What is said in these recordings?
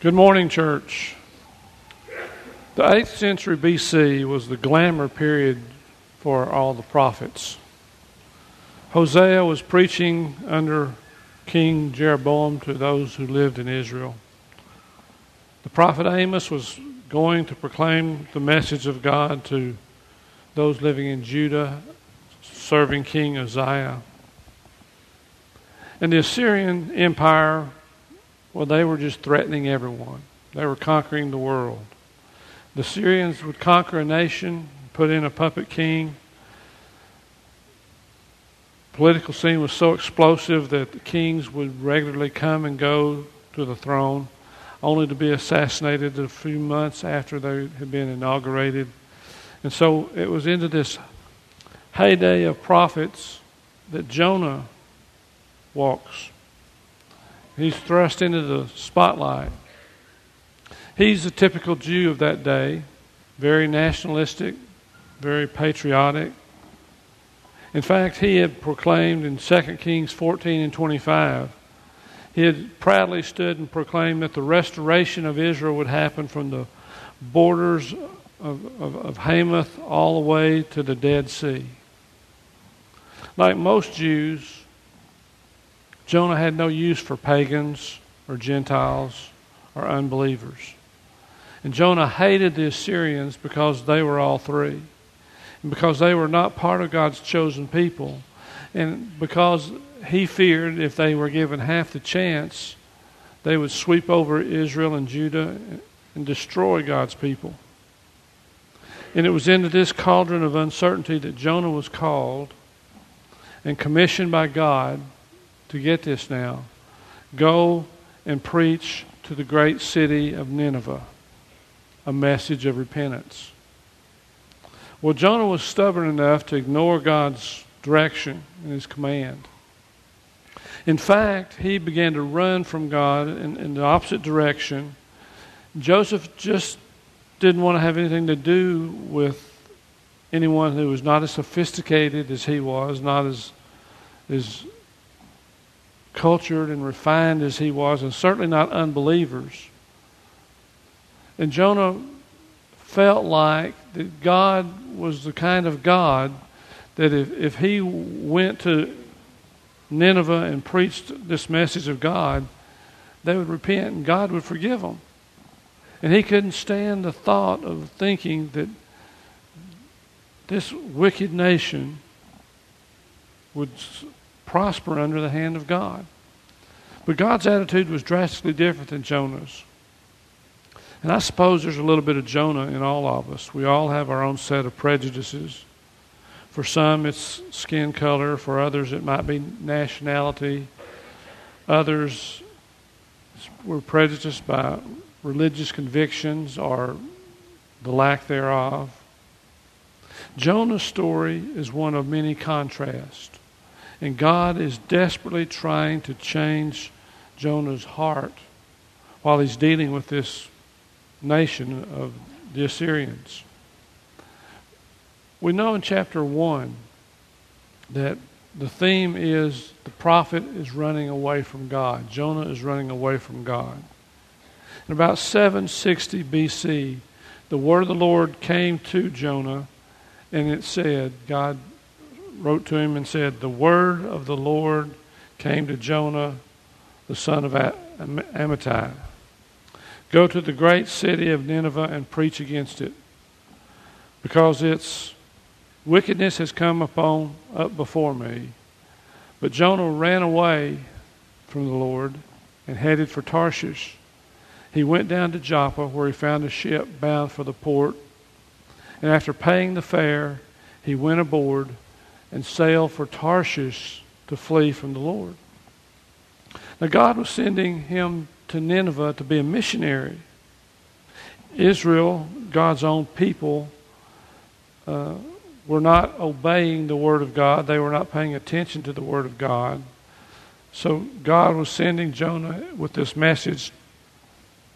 Good morning, church. The 8th century BC was the glamour period for all the prophets. Hosea was preaching under King Jeroboam to those who lived in Israel. The prophet Amos was going to proclaim the message of God to those living in Judah, serving King Uzziah. And the Assyrian Empire well, they were just threatening everyone. They were conquering the world. The Syrians would conquer a nation, put in a puppet king. Political scene was so explosive that the kings would regularly come and go to the throne, only to be assassinated a few months after they had been inaugurated. And so it was into this heyday of prophets that Jonah walks. He's thrust into the spotlight. He's a typical Jew of that day, very nationalistic, very patriotic. In fact, he had proclaimed in 2 Kings 14 and 25, he had proudly stood and proclaimed that the restoration of Israel would happen from the borders of, of, of Hamath all the way to the Dead Sea. Like most Jews, Jonah had no use for pagans or Gentiles or unbelievers. And Jonah hated the Assyrians because they were all three. And because they were not part of God's chosen people. And because he feared if they were given half the chance, they would sweep over Israel and Judah and destroy God's people. And it was into this cauldron of uncertainty that Jonah was called and commissioned by God to get this now. Go and preach to the great city of Nineveh a message of repentance. Well, Jonah was stubborn enough to ignore God's direction and his command. In fact, he began to run from God in, in the opposite direction. Joseph just didn't want to have anything to do with anyone who was not as sophisticated as he was, not as, as cultured and refined as he was, and certainly not unbelievers. And Jonah felt like that God was the kind of God that if, if he went to Nineveh and preached this message of God, they would repent and God would forgive them. And he couldn't stand the thought of thinking that this wicked nation would prosper under the hand of God. But God's attitude was drastically different than Jonah's. And I suppose there's a little bit of Jonah in all of us. We all have our own set of prejudices. For some, it's skin color. For others, it might be nationality. Others, we're prejudiced by religious convictions or the lack thereof. Jonah's story is one of many contrasts. And God is desperately trying to change Jonah's heart while he's dealing with this nation of the Assyrians. We know in chapter 1 that the theme is the prophet is running away from God. Jonah is running away from God. In about 760 BC, the word of the Lord came to Jonah, and it said, God wrote to him and said, The word of the Lord came to Jonah, the son of Amittai. Go to the great city of Nineveh and preach against it, because its wickedness has come upon up before me. But Jonah ran away from the Lord and headed for Tarshish. He went down to Joppa, where he found a ship bound for the port. And after paying the fare, he went aboard and sail for Tarshish to flee from the Lord. Now, God was sending him to Nineveh to be a missionary. Israel, God's own people, uh, were not obeying the Word of God. They were not paying attention to the Word of God. So God was sending Jonah with this message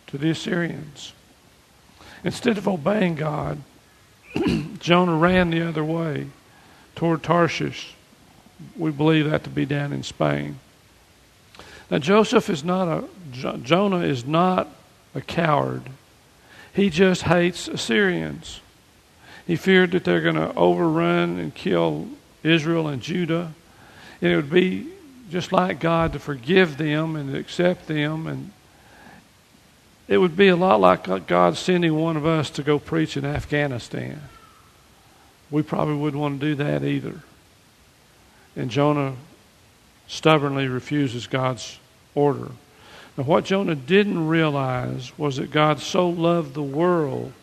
to the Assyrians. Instead of obeying God, Jonah ran the other way toward Tarshish. We believe that to be down in Spain. Now, Joseph is not a, Jonah is not a coward. He just hates Assyrians. He feared that they're going to overrun and kill Israel and Judah. And it would be just like God to forgive them and accept them. And it would be a lot like God sending one of us to go preach in Afghanistan. We probably wouldn't want to do that either. And Jonah stubbornly refuses God's order. Now, what Jonah didn't realize was that God so loved the world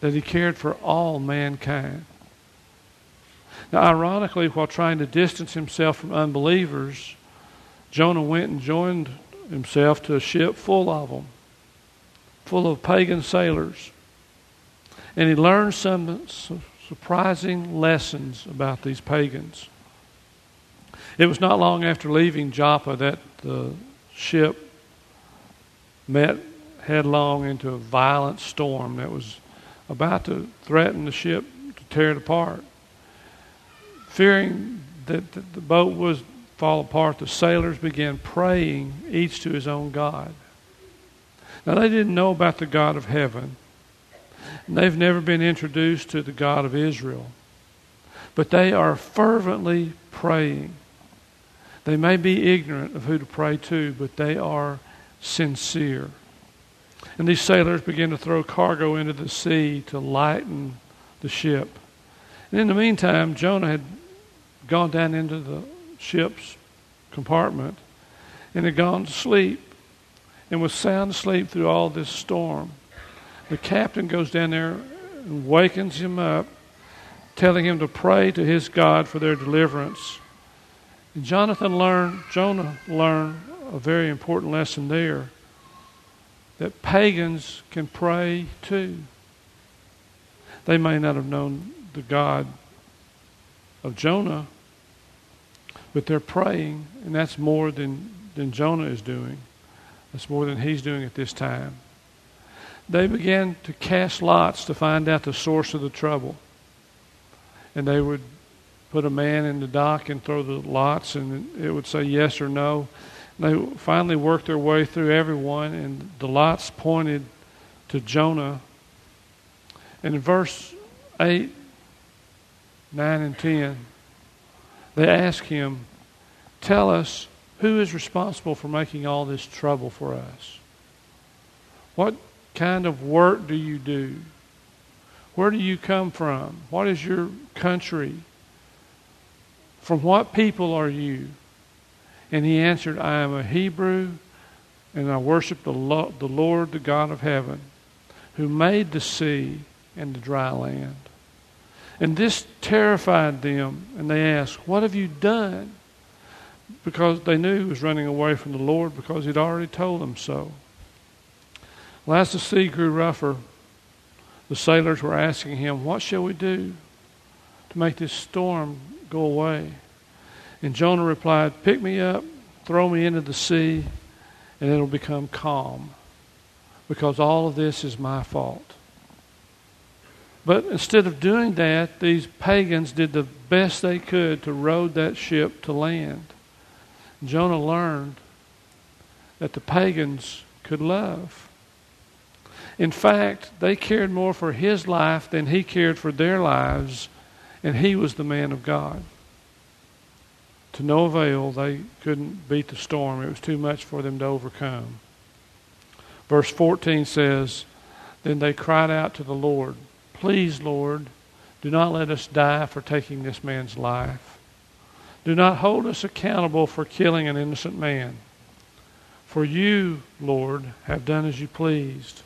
that he cared for all mankind. Now, ironically, while trying to distance himself from unbelievers, Jonah went and joined himself to a ship full of them, full of pagan sailors. And he learned some surprising lessons about these pagans. It was not long after leaving Joppa that the ship met headlong into a violent storm that was about to threaten the ship to tear it apart. Fearing that the boat would fall apart, the sailors began praying, each to his own God. Now, they didn't know about the God of heaven, they've never been introduced to the God of Israel. But they are fervently praying. They may be ignorant of who to pray to, but they are sincere. And these sailors begin to throw cargo into the sea to lighten the ship. And in the meantime, Jonah had gone down into the ship's compartment and had gone to sleep and was sound asleep through all this storm. The captain goes down there and wakens him up, telling him to pray to his God for their deliverance. And Jonathan learned, Jonah learned a very important lesson there that pagans can pray too. They may not have known the God of Jonah, but they're praying, and that's more than, than Jonah is doing. That's more than he's doing at this time. They began to cast lots to find out the source of the trouble. And they would put a man in the dock and throw the lots, and it would say yes or no. And They finally worked their way through everyone, and the lots pointed to Jonah. And in verse 8, 9, and 10, they ask him, Tell us who is responsible for making all this trouble for us? What kind of work do you do? Where do you come from? What is your country? From what people are you? And he answered, I am a Hebrew, and I worship the, the Lord, the God of heaven, who made the sea and the dry land. And this terrified them, and they asked, What have you done? Because they knew he was running away from the Lord because he'd already told them so. Well, as the sea grew rougher, the sailors were asking him, What shall we do to make this storm go away? And Jonah replied, Pick me up, throw me into the sea, and it'll become calm. Because all of this is my fault. But instead of doing that, these pagans did the best they could to row that ship to land. Jonah learned that the pagans could love. In fact, they cared more for his life than he cared for their lives, and he was the man of God to no avail, they couldn't beat the storm. It was too much for them to overcome. Verse 14 says, Then they cried out to the Lord, Please, Lord, do not let us die for taking this man's life. Do not hold us accountable for killing an innocent man. For you, Lord, have done as you pleased.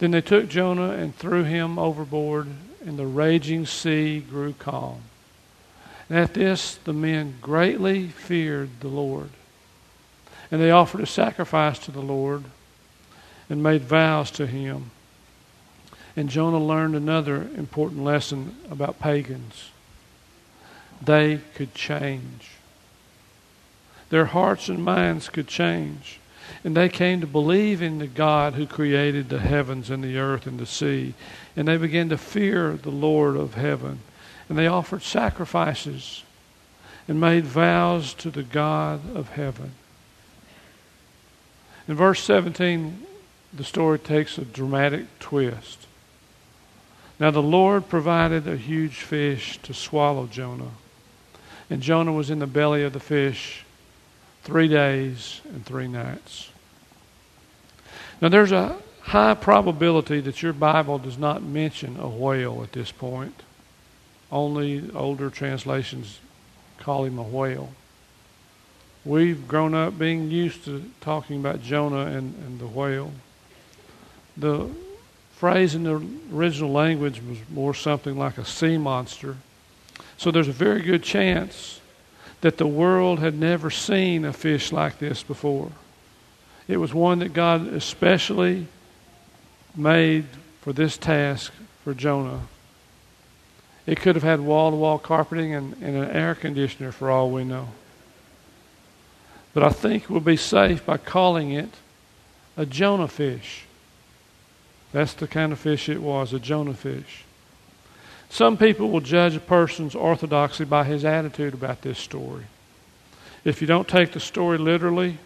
Then they took Jonah and threw him overboard, and the raging sea grew calm. And at this, the men greatly feared the Lord. And they offered a sacrifice to the Lord and made vows to him. And Jonah learned another important lesson about pagans. They could change. Their hearts and minds could change. And they came to believe in the God who created the heavens and the earth and the sea. And they began to fear the Lord of heaven and they offered sacrifices and made vows to the God of heaven. In verse 17, the story takes a dramatic twist. Now the Lord provided a huge fish to swallow Jonah. And Jonah was in the belly of the fish three days and three nights. Now there's a high probability that your Bible does not mention a whale at this point. Only older translations call him a whale. We've grown up being used to talking about Jonah and, and the whale. The phrase in the original language was more something like a sea monster. So there's a very good chance that the world had never seen a fish like this before. It was one that God especially made for this task for Jonah. It could have had wall to wall carpeting and, and, an air conditioner for all we know. But I think we'll be safe by calling it a Jonah fish. That's the kind of fish it was, a Jonah fish. Some people will judge a person's orthodoxy by his attitude about this story. If you don't take the story literally,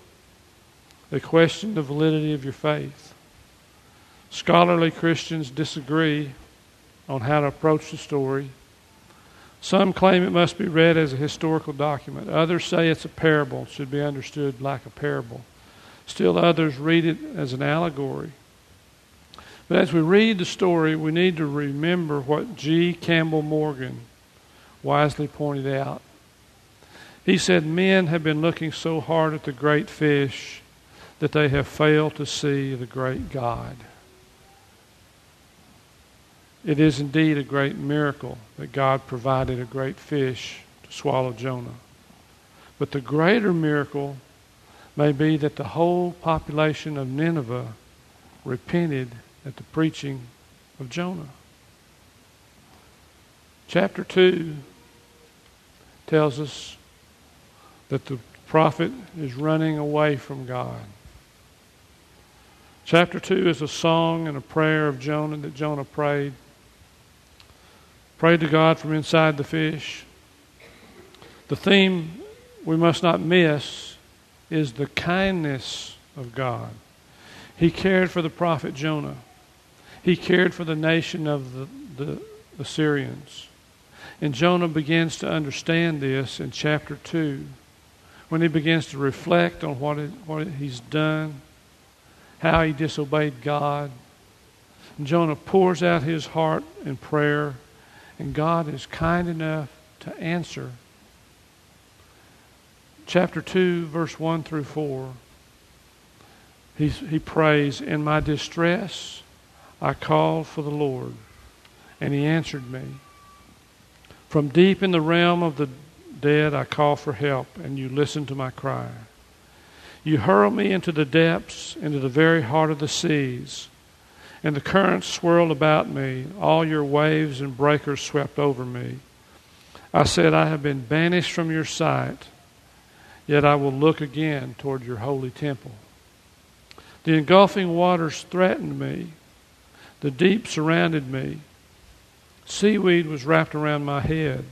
they question the validity of your faith. Scholarly Christians disagree on how to approach the story. Some claim it must be read as a historical document. Others say it's a parable, should be understood like a parable. Still others read it as an allegory. But as we read the story, we need to remember what G. Campbell Morgan wisely pointed out. He said, Men have been looking so hard at the great fish that they have failed to see the great God. It is indeed a great miracle that God provided a great fish to swallow Jonah. But the greater miracle may be that the whole population of Nineveh repented at the preaching of Jonah. Chapter 2 tells us that the prophet is running away from God. Chapter 2 is a song and a prayer of Jonah that Jonah prayed Prayed to God from inside the fish. The theme we must not miss is the kindness of God. He cared for the prophet Jonah. He cared for the nation of the, the Assyrians. And Jonah begins to understand this in chapter 2 when he begins to reflect on what, it, what he's done, how he disobeyed God. And Jonah pours out his heart in prayer and God is kind enough to answer. Chapter 2, verse 1 through 4. He, he prays, In my distress, I called for the Lord, and he answered me. From deep in the realm of the dead, I call for help, and you listen to my cry. You hurl me into the depths, into the very heart of the seas and the currents swirled about me. All your waves and breakers swept over me. I said, I have been banished from your sight, yet I will look again toward your holy temple. The engulfing waters threatened me, the deep surrounded me. Seaweed was wrapped around my head.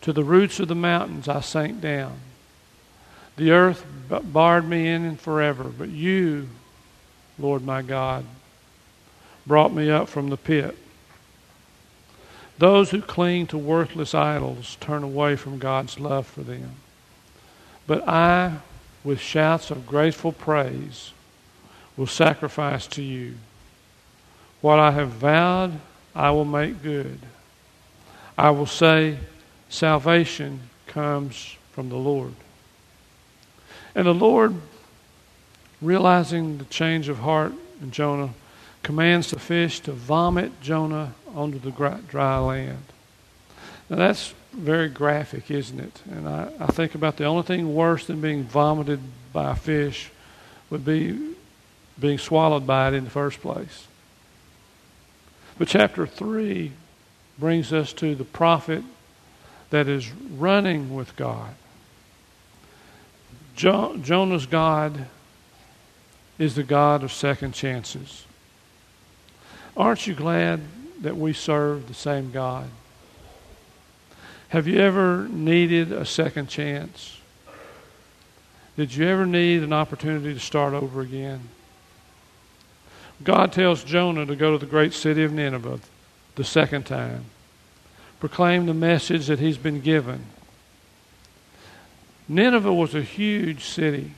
To the roots of the mountains I sank down. The earth barred me in forever, but you, Lord my God, brought me up from the pit. Those who cling to worthless idols turn away from God's love for them. But I, with shouts of grateful praise, will sacrifice to you. What I have vowed, I will make good. I will say, Salvation comes from the Lord. And the Lord, realizing the change of heart in Jonah, commands the fish to vomit Jonah onto the dry land. Now that's very graphic, isn't it? And I, I think about the only thing worse than being vomited by a fish would be being swallowed by it in the first place. But chapter 3 brings us to the prophet that is running with God. Jo- Jonah's God is the God of second chances. Aren't you glad that we serve the same God? Have you ever needed a second chance? Did you ever need an opportunity to start over again? God tells Jonah to go to the great city of Nineveh the second time, proclaim the message that he's been given. Nineveh was a huge city.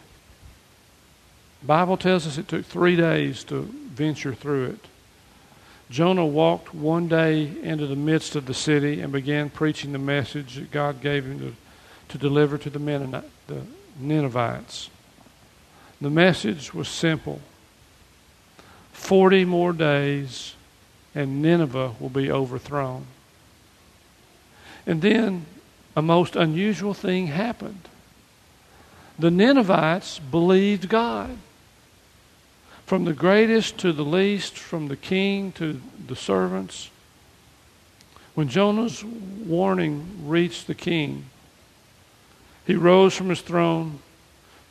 Bible tells us it took three days to venture through it. Jonah walked one day into the midst of the city and began preaching the message that God gave him to, to deliver to the, Mennonite, the Ninevites. The message was simple 40 more days and Nineveh will be overthrown. And then a most unusual thing happened. The Ninevites believed God. From the greatest to the least, from the king to the servants. When Jonah's warning reached the king, he rose from his throne,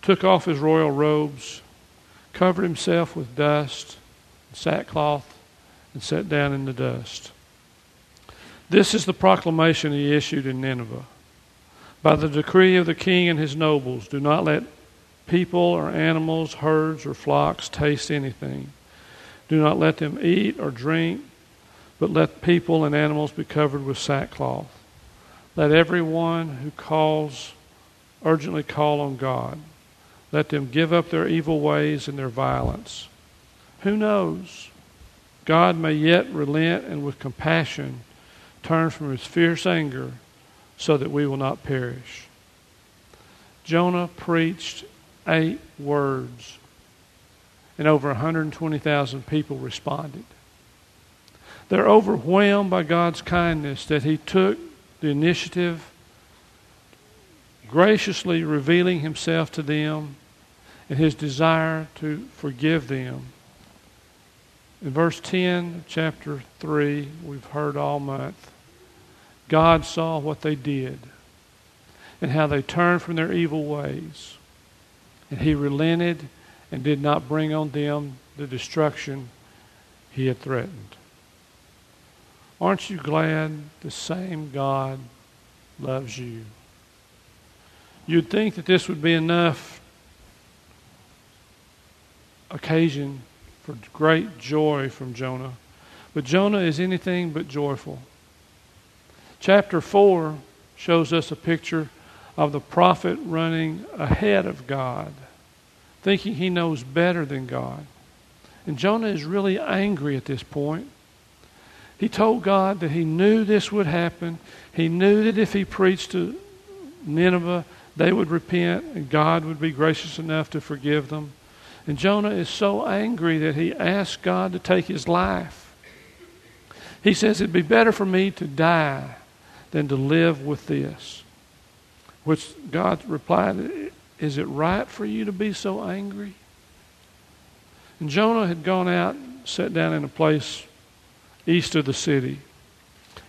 took off his royal robes, covered himself with dust, sackcloth, and sat down in the dust. This is the proclamation he issued in Nineveh. By the decree of the king and his nobles, do not let people or animals, herds or flocks taste anything. Do not let them eat or drink, but let people and animals be covered with sackcloth. Let everyone who calls urgently call on God. Let them give up their evil ways and their violence. Who knows? God may yet relent and with compassion turn from his fierce anger so that we will not perish. Jonah preached eight words, and over 120,000 people responded. They're overwhelmed by God's kindness that He took the initiative, graciously revealing Himself to them and His desire to forgive them. In verse 10, chapter 3, we've heard all month, God saw what they did and how they turned from their evil ways. And he relented and did not bring on them the destruction he had threatened. Aren't you glad the same God loves you? You'd think that this would be enough occasion for great joy from Jonah. But Jonah is anything but joyful. Chapter 4 shows us a picture of the prophet running ahead of God, thinking he knows better than God. And Jonah is really angry at this point. He told God that he knew this would happen. He knew that if he preached to Nineveh, they would repent and God would be gracious enough to forgive them. And Jonah is so angry that he asks God to take his life. He says, It'd be better for me to die than to live with this. Which God replied, Is it right for you to be so angry? And Jonah had gone out, and sat down in a place east of the city.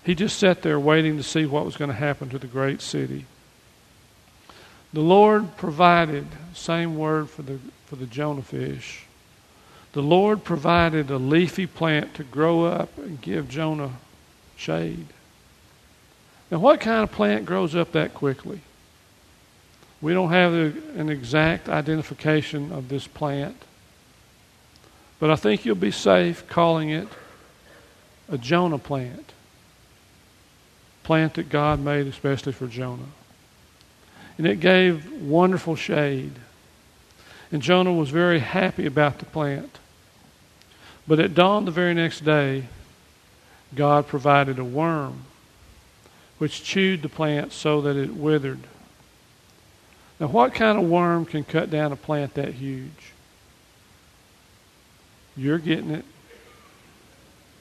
He just sat there waiting to see what was going to happen to the great city. The Lord provided, same word for the, for the Jonah fish. The Lord provided a leafy plant to grow up and give Jonah shade. Now, what kind of plant grows up that quickly? We don't have an exact identification of this plant, but I think you'll be safe calling it a Jonah plant. Plant that God made especially for Jonah. And it gave wonderful shade. And Jonah was very happy about the plant. But at dawn the very next day, God provided a worm which chewed the plant so that it withered. Now, what kind of worm can cut down a plant that huge? You're getting it.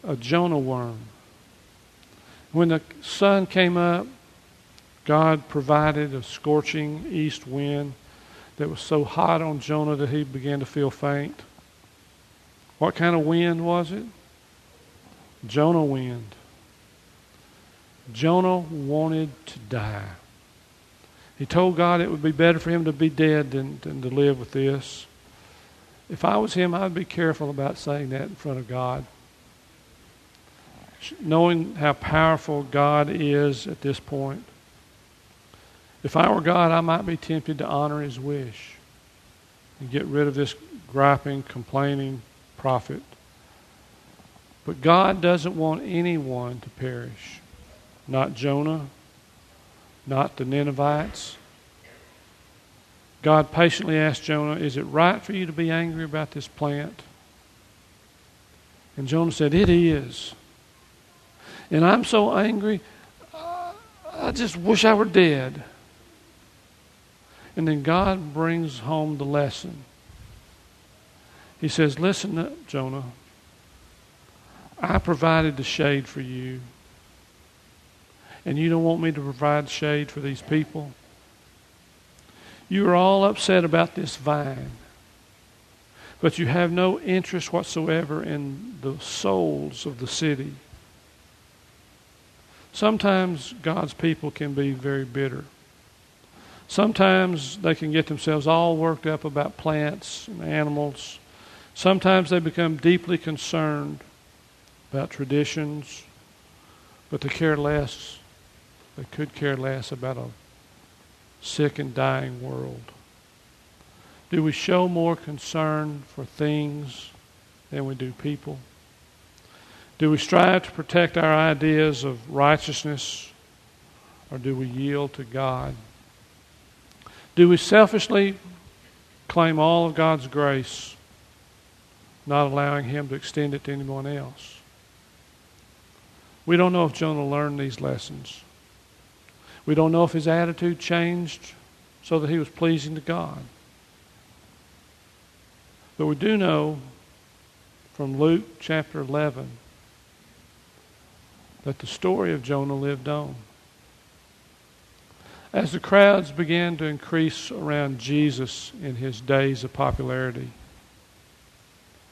A Jonah worm. When the sun came up, God provided a scorching east wind that was so hot on Jonah that he began to feel faint. What kind of wind was it? Jonah wind. Jonah wanted to die. He told God it would be better for him to be dead than, than to live with this. If I was him, I'd be careful about saying that in front of God. Knowing how powerful God is at this point. If I were God, I might be tempted to honor his wish. and get rid of this griping, complaining prophet. But God doesn't want anyone to perish. Not Jonah, not the Ninevites. God patiently asked Jonah, Is it right for you to be angry about this plant? And Jonah said, It is. And I'm so angry, I just wish I were dead. And then God brings home the lesson. He says, Listen, Jonah, I provided the shade for you. And you don't want me to provide shade for these people? You are all upset about this vine, but you have no interest whatsoever in the souls of the city. Sometimes God's people can be very bitter. Sometimes they can get themselves all worked up about plants and animals. Sometimes they become deeply concerned about traditions, but they care less. They could care less about a sick and dying world? Do we show more concern for things than we do people? Do we strive to protect our ideas of righteousness or do we yield to God? Do we selfishly claim all of God's grace, not allowing Him to extend it to anyone else? We don't know if Jonah learned these lessons. We don't know if his attitude changed so that he was pleasing to God. But we do know from Luke chapter 11 that the story of Jonah lived on. As the crowds began to increase around Jesus in his days of popularity,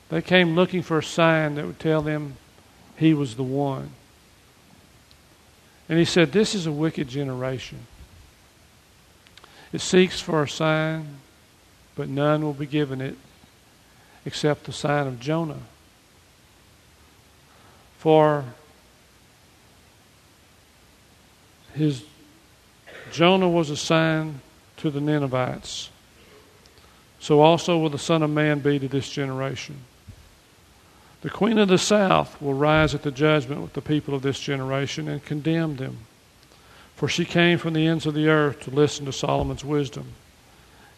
they came looking for a sign that would tell them he was the one. And he said, This is a wicked generation. It seeks for a sign, but none will be given it except the sign of Jonah. For his Jonah was a sign to the Ninevites. So also will the Son of Man be to this generation. The queen of the south will rise at the judgment with the people of this generation and condemn them. For she came from the ends of the earth to listen to Solomon's wisdom.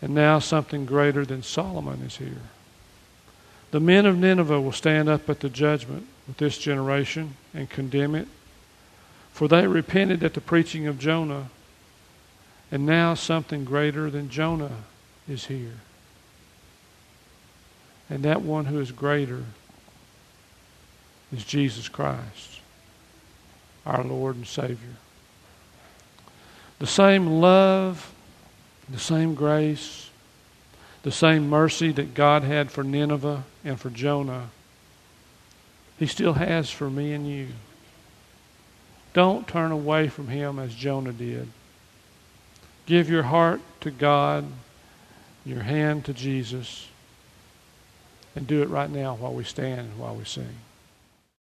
And now something greater than Solomon is here. The men of Nineveh will stand up at the judgment with this generation and condemn it. For they repented at the preaching of Jonah. And now something greater than Jonah is here. And that one who is greater is Jesus Christ, our Lord and Savior. The same love, the same grace, the same mercy that God had for Nineveh and for Jonah, He still has for me and you. Don't turn away from Him as Jonah did. Give your heart to God, your hand to Jesus, and do it right now while we stand while we sing.